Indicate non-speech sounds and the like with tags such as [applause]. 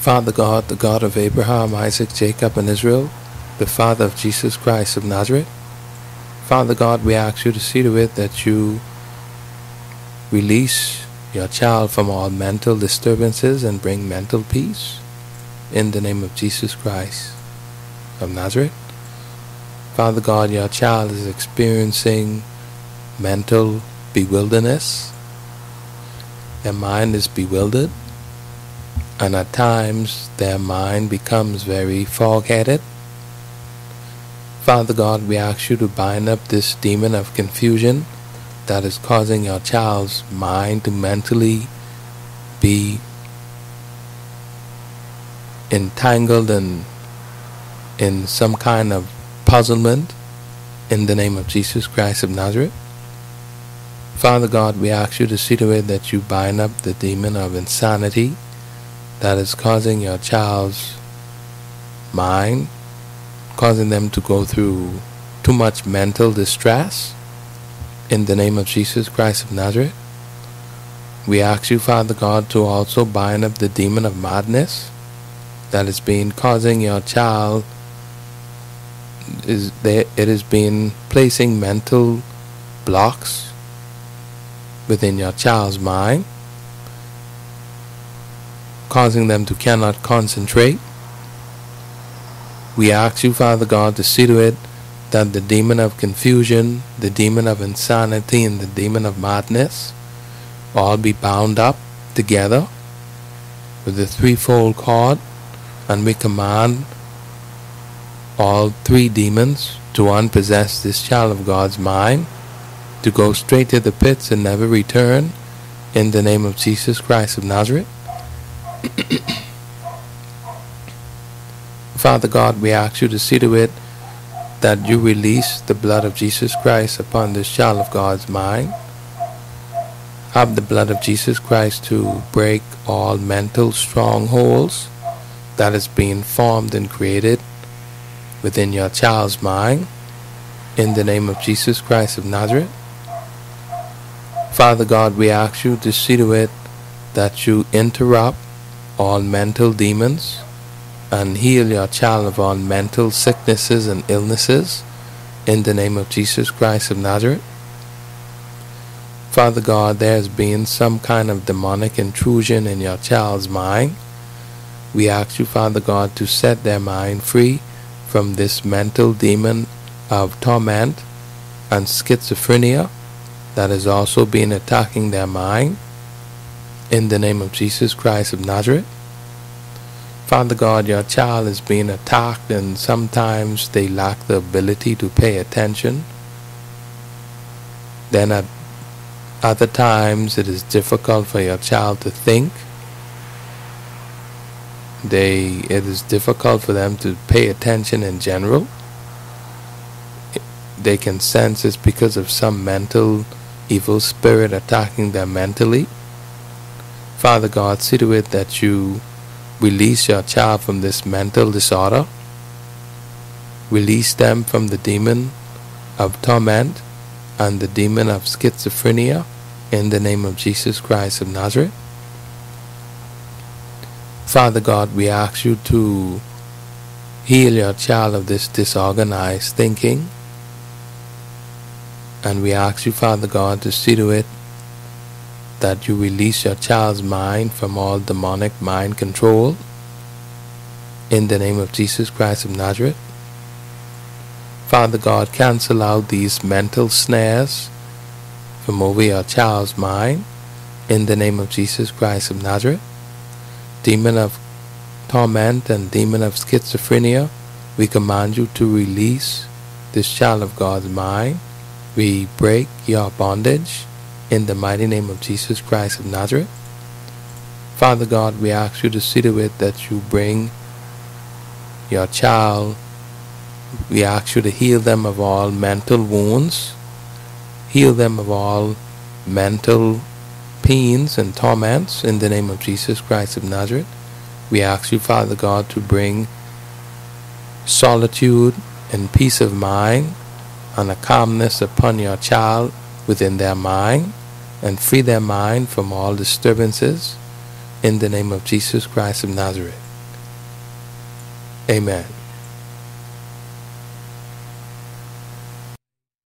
Father God, the God of Abraham, Isaac, Jacob, and Israel, the Father of Jesus Christ of Nazareth. Father God, we ask you to see to it that you release your child from all mental disturbances and bring mental peace in the name of Jesus Christ of Nazareth. Father God, your child is experiencing mental bewilderness. Their mind is bewildered, and at times their mind becomes very fog headed. Father God, we ask you to bind up this demon of confusion that is causing your child's mind to mentally be entangled in, in some kind of puzzlement in the name of Jesus Christ of Nazareth. Father God, we ask you to see to it that you bind up the demon of insanity that is causing your child's mind, causing them to go through too much mental distress. In the name of Jesus Christ of Nazareth, we ask you, Father God, to also bind up the demon of madness that is being causing your child is there it has been placing mental blocks within your child's mind causing them to cannot concentrate we ask you father god to see to it that the demon of confusion the demon of insanity and the demon of madness all be bound up together with the threefold cord and we command all three demons to unpossess this child of God's mind, to go straight to the pits and never return, in the name of Jesus Christ of Nazareth. [coughs] Father God, we ask you to see to it that you release the blood of Jesus Christ upon this child of God's mind. Have the blood of Jesus Christ to break all mental strongholds that is being formed and created within your child's mind in the name of Jesus Christ of Nazareth. Father God, we ask you to see to it that you interrupt all mental demons and heal your child of all mental sicknesses and illnesses in the name of Jesus Christ of Nazareth. Father God, there has been some kind of demonic intrusion in your child's mind we ask you, Father God, to set their mind free from this mental demon of torment and schizophrenia that has also been attacking their mind. In the name of Jesus Christ of Nazareth. Father God, your child is being attacked and sometimes they lack the ability to pay attention. Then at other times it is difficult for your child to think they it is difficult for them to pay attention in general they can sense it's because of some mental evil spirit attacking them mentally father god see to it that you release your child from this mental disorder release them from the demon of torment and the demon of schizophrenia in the name of jesus christ of nazareth Father God, we ask you to heal your child of this disorganized thinking. And we ask you, Father God, to see to it that you release your child's mind from all demonic mind control. In the name of Jesus Christ of Nazareth. Father God, cancel out these mental snares from over your child's mind. In the name of Jesus Christ of Nazareth demon of torment and demon of schizophrenia, we command you to release this child of God's mind. We break your bondage in the mighty name of Jesus Christ of Nazareth. Father God, we ask you to see to it that you bring your child. We ask you to heal them of all mental wounds, heal them of all mental pains and torments in the name of Jesus Christ of Nazareth. We ask you, Father God, to bring solitude and peace of mind and a calmness upon your child within their mind and free their mind from all disturbances in the name of Jesus Christ of Nazareth. Amen.